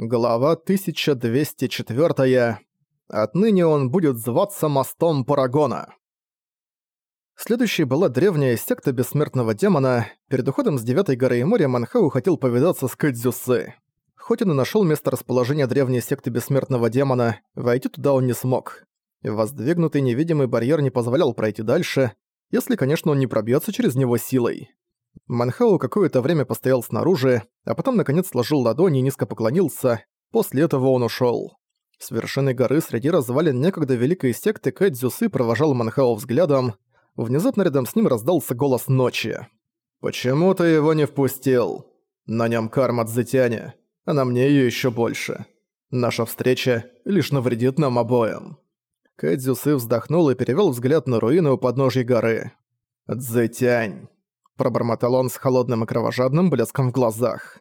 Глава 1204. Отныне он будет зваться мостом Парагона. Следующей была древняя секта бессмертного демона. Перед уходом с Девятой горы и моря Манхау хотел повидаться с Кэдзюсы. Хоть он и нашел место расположения древней секты бессмертного демона, войти туда он не смог. Воздвигнутый невидимый барьер не позволял пройти дальше, если, конечно, он не пробьется через него силой. Манхау какое-то время постоял снаружи, а потом наконец сложил ладони и низко поклонился. После этого он ушёл. С вершины горы среди развалин некогда великой секты Кэдзюсы провожал Манхау взглядом. Внезапно рядом с ним раздался голос ночи. «Почему ты его не впустил? На нём карма Цзэтяня, а на мне её ещё больше. Наша встреча лишь навредит нам обоим». Кэдзюсы вздохнул и перевёл взгляд на руины у подножья горы. «Цзэтянь». Пробормотал он с холодным и кровожадным блеском в глазах.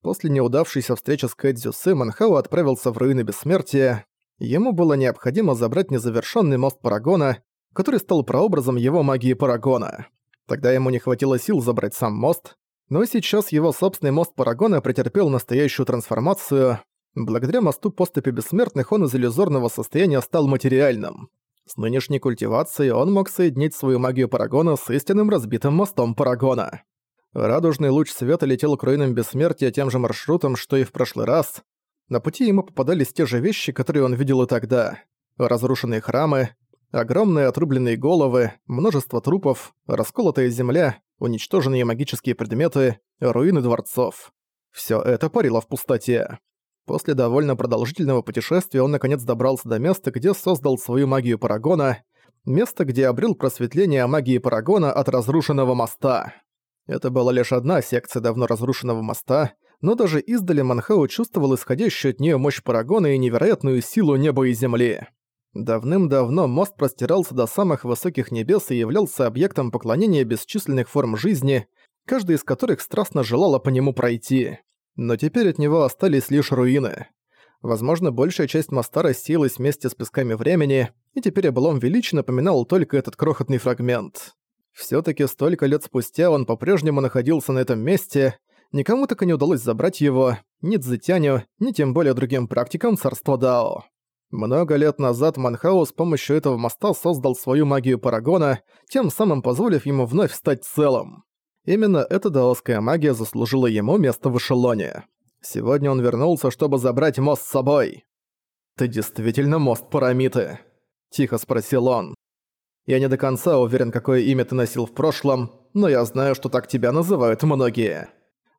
После неудавшейся встречи с Кэдзю Сы Манхао отправился в руины Бессмертия. Ему было необходимо забрать незавершенный мост Парагона, который стал прообразом его магии Парагона. Тогда ему не хватило сил забрать сам мост, но сейчас его собственный мост Парагона претерпел настоящую трансформацию. Благодаря мосту поступи бессмертных он из иллюзорного состояния стал материальным. С нынешней культивацией он мог соединить свою магию Парагона с истинным разбитым мостом Парагона. Радужный луч света летел к руинам бессмертия тем же маршрутом, что и в прошлый раз. На пути ему попадались те же вещи, которые он видел и тогда. Разрушенные храмы, огромные отрубленные головы, множество трупов, расколотая земля, уничтоженные магические предметы, руины дворцов. Всё это парило в пустоте. После довольно продолжительного путешествия он наконец добрался до места, где создал свою магию Парагона, место, где обрел просветление магии Парагона от разрушенного моста. Это была лишь одна секция давно разрушенного моста, но даже издали Манхау чувствовал исходящую от нее мощь Парагона и невероятную силу неба и земли. Давным-давно мост простирался до самых высоких небес и являлся объектом поклонения бесчисленных форм жизни, каждая из которых страстно желала по нему пройти но теперь от него остались лишь руины. Возможно, большая часть моста рассеялась вместе с песками времени, и теперь о былом величии напоминал только этот крохотный фрагмент. Всё-таки столько лет спустя он по-прежнему находился на этом месте, никому так и не удалось забрать его, ни Цзэтяню, ни тем более другим практикам царства Дао. Много лет назад Манхао с помощью этого моста создал свою магию Парагона, тем самым позволив ему вновь стать целым. Именно эта даосская магия заслужила ему место в эшелоне. Сегодня он вернулся, чтобы забрать мост с собой. «Ты действительно мост Парамиты?» – тихо спросил он. «Я не до конца уверен, какое имя ты носил в прошлом, но я знаю, что так тебя называют многие».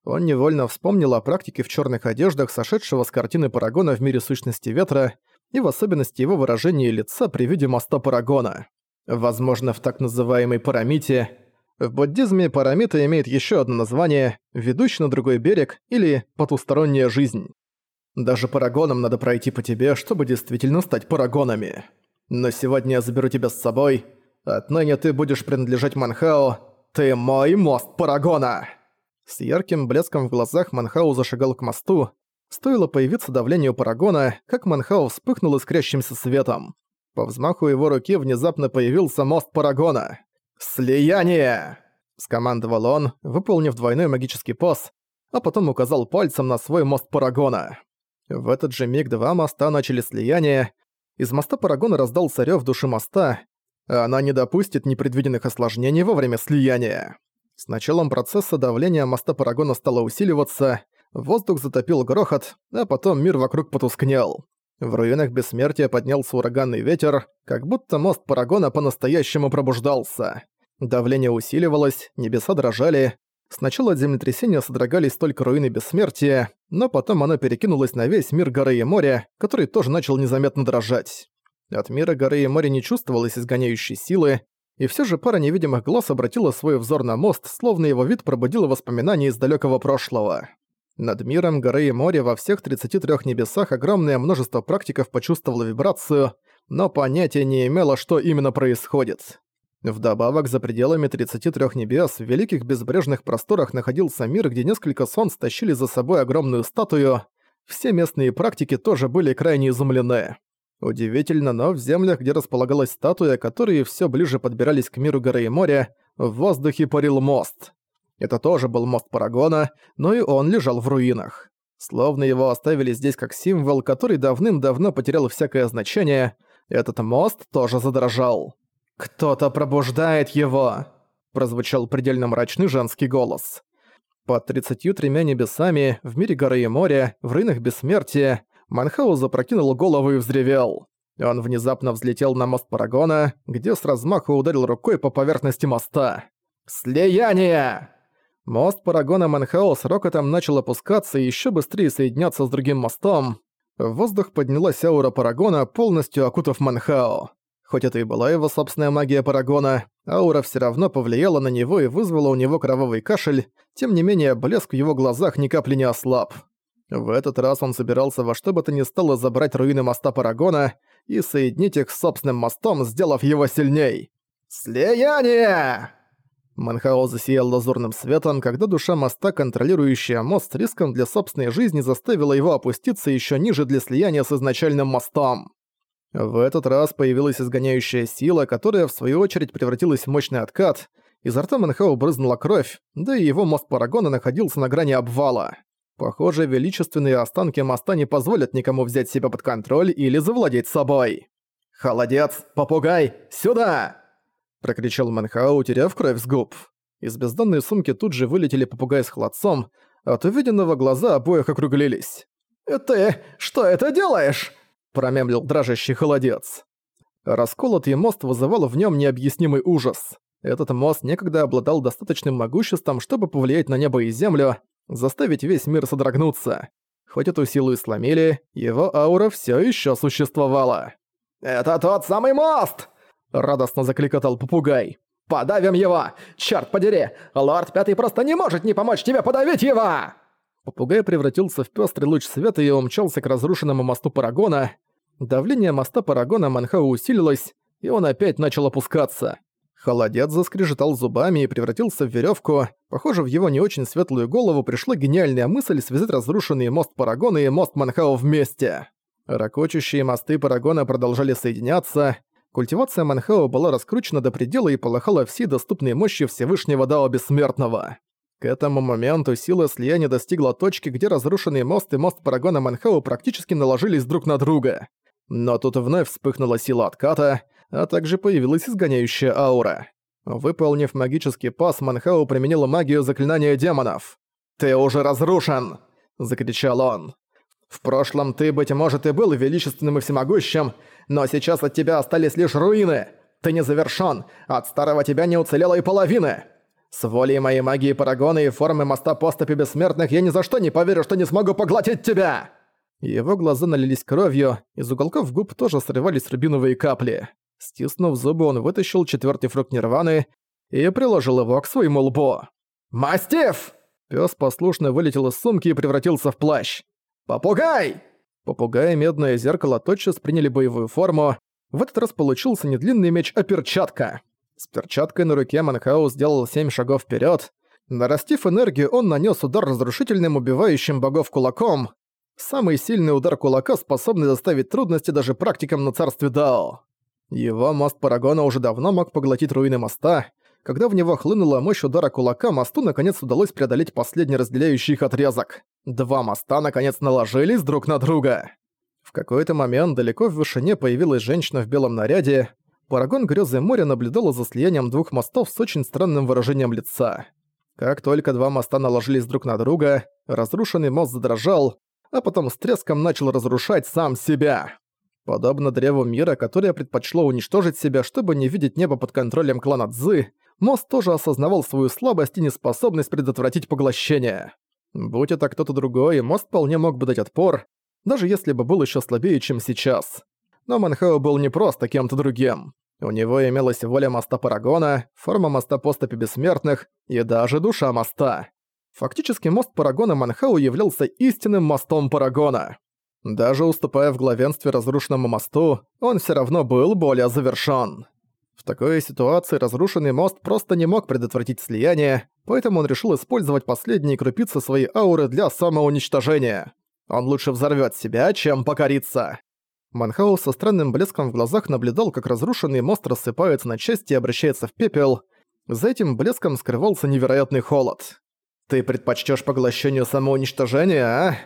Он невольно вспомнил о практике в черных одеждах, сошедшего с картины Парагона в мире сущности ветра, и в особенности его выражение лица при виде моста Парагона. Возможно, в так называемой Парамите в буддизме парамита имеет еще одно название «ведущий на другой берег» или «потусторонняя жизнь». Даже парагонам надо пройти по тебе, чтобы действительно стать парагонами. Но сегодня я заберу тебя с собой. Отныне ты будешь принадлежать Манхао. Ты мой мост парагона!» С ярким блеском в глазах Манхао зашагал к мосту. Стоило появиться давлению парагона, как Манхао вспыхнул искрящимся светом. По взмаху его руки внезапно появился мост парагона. «Слияние!» – скомандовал он, выполнив двойной магический пост, а потом указал пальцем на свой мост Парагона. В этот же миг два моста начали слияние. Из моста Парагона раздался рёв души моста, она не допустит непредвиденных осложнений во время слияния. С началом процесса давление моста Парагона стало усиливаться, воздух затопил грохот, а потом мир вокруг потускнел. В руинах бессмертия поднялся ураганный ветер, как будто мост Парагона по-настоящему пробуждался. Давление усиливалось, небеса дрожали. Сначала от землетрясения содрогались только руины бессмертия, но потом оно перекинулось на весь мир горы и моря, который тоже начал незаметно дрожать. От мира горы и моря не чувствовалось изгоняющей силы, и все же пара невидимых глаз обратила свой взор на мост, словно его вид пробудил воспоминания из далекого прошлого. Над миром горы и моря во всех 33 небесах огромное множество практиков почувствовало вибрацию, но понятия не имело, что именно происходит. Вдобавок, за пределами 33 небес, в великих безбрежных просторах находился мир, где несколько солнц тащили за собой огромную статую. Все местные практики тоже были крайне изумлены. Удивительно, но в землях, где располагалась статуя, которые все ближе подбирались к миру горы и моря, в воздухе парил мост. Это тоже был мост Парагона, но и он лежал в руинах. Словно его оставили здесь как символ, который давным-давно потерял всякое значение, этот мост тоже задрожал. «Кто-то пробуждает его!» – прозвучал предельно мрачный женский голос. Под тридцатью тремя небесами, в мире горы и моря, в руинах бессмертия, Манхау запрокинул голову и взревел. Он внезапно взлетел на мост Парагона, где с размаху ударил рукой по поверхности моста. «Слияние!» Мост Парагона Манхао с рокотом начал опускаться и ещё быстрее соединяться с другим мостом. В воздух поднялась аура Парагона, полностью окутав Манхао. Хоть это и была его собственная магия Парагона, аура всё равно повлияла на него и вызвала у него кровавый кашель, тем не менее блеск в его глазах ни капли не ослаб. В этот раз он собирался во что бы то ни стало забрать руины моста Парагона и соединить их с собственным мостом, сделав его сильней. «Слияние!» Манхао засиял лазурным светом, когда душа моста, контролирующая мост риском для собственной жизни, заставила его опуститься еще ниже для слияния с изначальным мостом. В этот раз появилась изгоняющая сила, которая в свою очередь превратилась в мощный откат, изо рта Манхао брызнула кровь, да и его мост Парагона находился на грани обвала. Похоже, величественные останки моста не позволят никому взять себя под контроль или завладеть собой. «Холодец! Попугай! Сюда!» Прокричал Манхао, утеряв кровь с губ. Из бездонной сумки тут же вылетели попугай с холодцом, от увиденного глаза обоих округлились. «Ты что это делаешь?» – промямлил дрожащий холодец. Расколотый мост вызывал в нем необъяснимый ужас. Этот мост некогда обладал достаточным могуществом, чтобы повлиять на небо и землю, заставить весь мир содрогнуться. Хоть эту силу и сломили, его аура все еще существовала. «Это тот самый мост!» — радостно закликотал попугай. «Подавим его! Черт подери! Лорд Пятый просто не может не помочь тебе подавить его!» Попугай превратился в пёстрый луч света и умчался к разрушенному мосту Парагона. Давление моста Парагона Манхау усилилось, и он опять начал опускаться. Холодец заскрежетал зубами и превратился в веревку. Похоже, в его не очень светлую голову пришла гениальная мысль связать разрушенный мост Парагона и мост Манхао вместе. Ракочущие мосты Парагона продолжали соединяться. Культивация Манхао была раскручена до предела и полыхала всей доступной мощью Всевышнего Дао Бессмертного. К этому моменту сила слияния достигла точки, где разрушенный мост и мост Парагона Манхао практически наложились друг на друга. Но тут вновь вспыхнула сила отката, а также появилась изгоняющая аура. Выполнив магический пас, Манхау применила магию заклинания демонов. «Ты уже разрушен!» – закричал он. «В прошлом ты, быть может, и был величественным и всемогущим, но сейчас от тебя остались лишь руины. Ты не завершён, от старого тебя не уцелело и половины. С волей моей магии Парагона и формы моста поступи бессмертных я ни за что не поверю, что не смогу поглотить тебя!» Его глаза налились кровью, из уголков губ тоже срывались рубиновые капли. Стиснув зубы, он вытащил четвертый фрукт Нирваны и приложил его к своему лбу. «Мастиф!» Пёс послушно вылетел из сумки и превратился в плащ. «Попугай!» Попугай и медное зеркало тотчас приняли боевую форму. В этот раз получился не длинный меч, а перчатка. С перчаткой на руке Манхау сделал семь шагов вперед. Нарастив энергию, он нанес удар разрушительным убивающим богов кулаком. Самый сильный удар кулака, способный заставить трудности даже практикам на царстве Дао. Его мост Парагона уже давно мог поглотить руины моста. Когда в него хлынула мощь удара кулака, мосту наконец удалось преодолеть последний разделяющий их отрезок. Два моста наконец наложились друг на друга. В какой-то момент далеко в вышине появилась женщина в белом наряде. Парагон Грёзы моря наблюдала за слиянием двух мостов с очень странным выражением лица. Как только два моста наложились друг на друга, разрушенный мост задрожал, а потом с треском начал разрушать сам себя. Подобно древу мира, которое предпочло уничтожить себя, чтобы не видеть небо под контролем клана Цзы, мост тоже осознавал свою слабость и неспособность предотвратить поглощение. Будь это кто-то другой, мост вполне мог бы дать отпор, даже если бы был еще слабее, чем сейчас. Но Манхао был не просто кем-то другим. У него имелась воля моста Парагона, форма моста поступи бессмертных и даже душа моста. Фактически мост Парагона Манхау являлся истинным мостом Парагона. Даже уступая в главенстве разрушенному мосту, он все равно был более завершён. В такой ситуации разрушенный мост просто не мог предотвратить слияние, поэтому он решил использовать последние крупицы своей ауры для самоуничтожения. Он лучше взорвёт себя, чем покориться. Манхаус со странным блеском в глазах наблюдал, как разрушенный мост рассыпается на части и обращается в пепел. За этим блеском скрывался невероятный холод. «Ты предпочтёшь поглощению самоуничтожения, а?»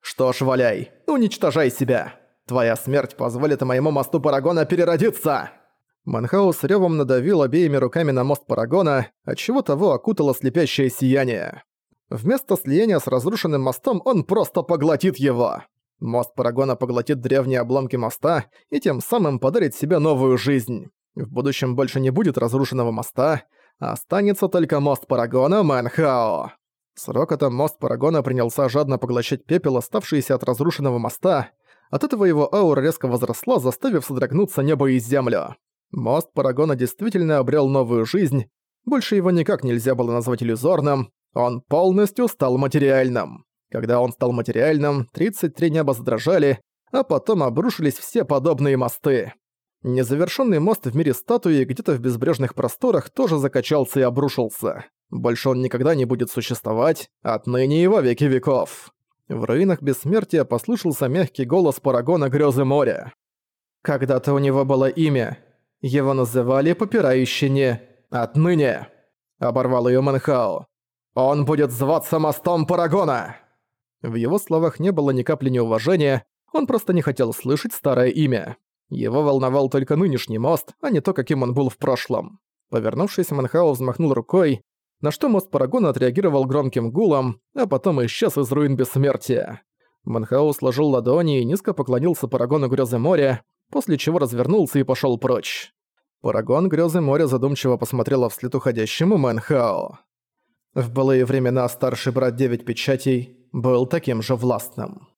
Что ж, валяй, уничтожай себя. Твоя смерть позволит моему мосту Парагона переродиться!» Манхаус с рёвом надавил обеими руками на мост Парагона, отчего того окутало слепящее сияние. Вместо слияния с разрушенным мостом он просто поглотит его. Мост Парагона поглотит древние обломки моста и тем самым подарит себе новую жизнь. В будущем больше не будет разрушенного моста, а останется только мост Парагона Мэнхао. С рокотом мост Парагона принялся жадно поглощать пепел, оставшийся от разрушенного моста. От этого его аура резко возросла, заставив содрогнуться небо и землю. Мост Парагона действительно обрел новую жизнь. Больше его никак нельзя было назвать иллюзорным. Он полностью стал материальным. Когда он стал материальным, 33 неба задрожали, а потом обрушились все подобные мосты. Незавершенный мост в мире статуи где-то в безбрежных просторах тоже закачался и обрушился. Больше он никогда не будет существовать, отныне и во веки веков. В руинах бессмертия послышался мягкий голос Парагона Грёзы моря. Когда-то у него было имя. Его называли Попирающий «Отныне!» — оборвал её Манхао. «Он будет зваться мостом Парагона!» В его словах не было ни капли неуважения, он просто не хотел слышать старое имя. Его волновал только нынешний мост, а не то, каким он был в прошлом. Повернувшись, Манхао взмахнул рукой, на что мост Парагона отреагировал громким гулом, а потом исчез из руин бессмертия. Манхао сложил ладони и низко поклонился Парагону Грёзы моря, после чего развернулся и пошёл прочь. Парагон Грёзы моря задумчиво посмотрела вслед уходящему Мэнхао. В былые времена старший брат Девять Печатей был таким же властным.